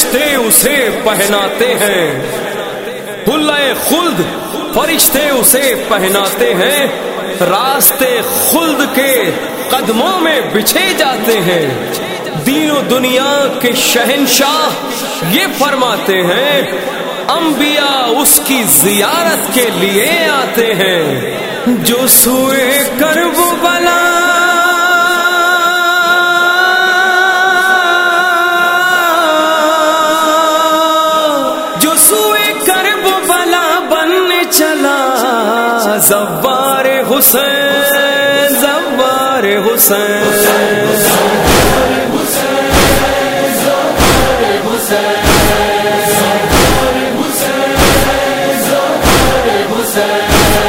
فرشتے اسے پہناتے ہیں۔ حلے خلد فرشتے اسے پہناتے ہیں۔ راستے خلد کے قدموں میں بچھے جاتے ہیں۔ دین و دنیا کے شہنشاہ یہ فرماتے ہیں، انبیاء اس کی زیارت کے لیے آتے ہیں۔ جو سوئے کرب بلا زبار حسین زبار حسین۔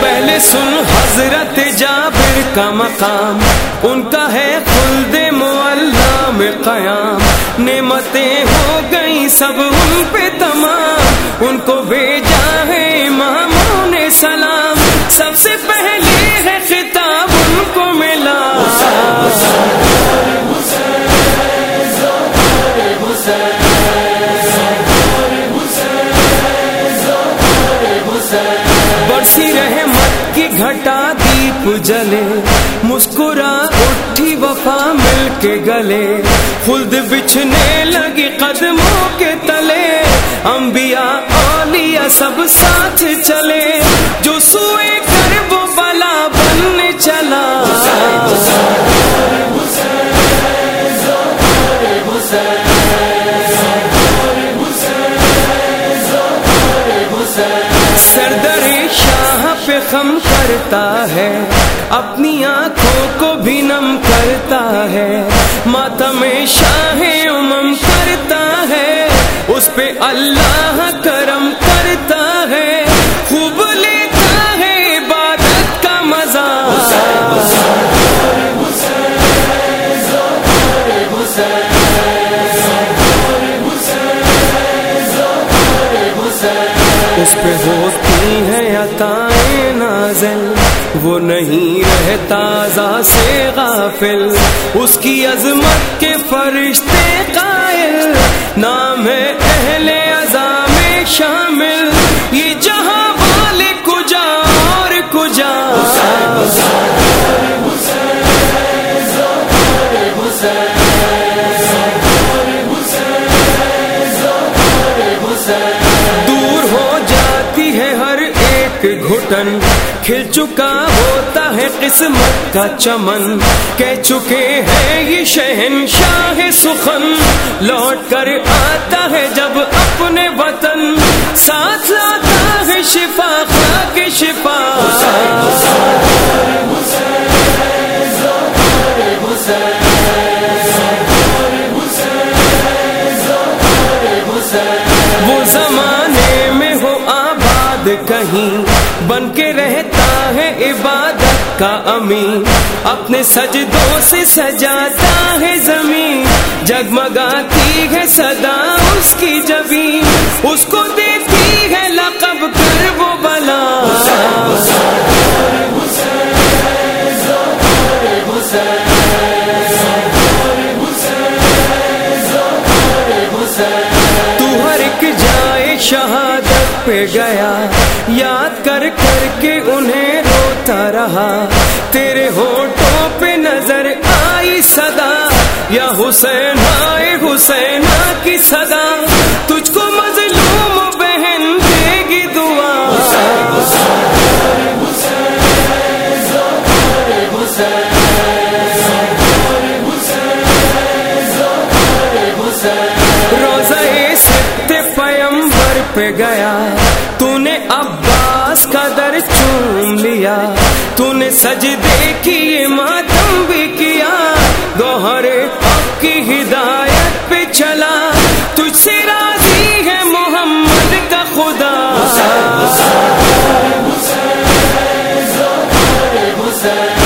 پہلے سن حضرت جابر کا مقام، ان کا ہے خلد معلم قیام۔ نعمتیں ہو گئی سب ان پہ تمام۔ ان کو بھیجا برسی رحمت کی گھٹا دیپ جلے، مسکرا اٹھی وفا مل کے گلے۔ خلد بچھنے لگی قدموں کے تلے۔ انبیاء، اولیاء سب ساتھ چلے۔ جو سوئے سردر شاہ پہ خم کرتا ہے، اپنی آنکھوں کو بھی نم کرتا ہے۔ ماتم شاہ امم کرتا ہے، اس پہ اللہ کرم کرتا ہے۔ خوب لیتا ہے عبادت کا مزہ۔ اس پہ ہوتی ہے غزل، وہ نہیں رہتا ذا سے غافل۔ اس کی عظمت کے فرشتے قائل، نام ہے اہل ایک گھٹن کھل چکا ہوتا ہے قسمت کا چمن کہہ چکے ہیں یہ شہنشاہ سخن لوٹ کر آتا ہے جب اپنے وطن ساتھ لاتا ہے شفا شفا کہیں بن کے رہتا ہے عبادت کا امین اپنے سجدوں سے سجاتا ہے زمین جگمگاتی ہے صدا اس کی جبین اس کو دیتی ہے لب پہ گیا۔ یاد کر کر کے انہیں روتا رہا۔ تیرے ہوٹوں پہ نظر آئی صدا۔ یا حسین آئی پہ گیا تو نے عباس کا در چوم لیا تو نے سجدے کی ماتم بھی کیا گوہر پاک کی ہدایت پہ چلا تجھ سے راضی ہے محمد کا خدا حسین حسین حسین حسین حسین حسین حسین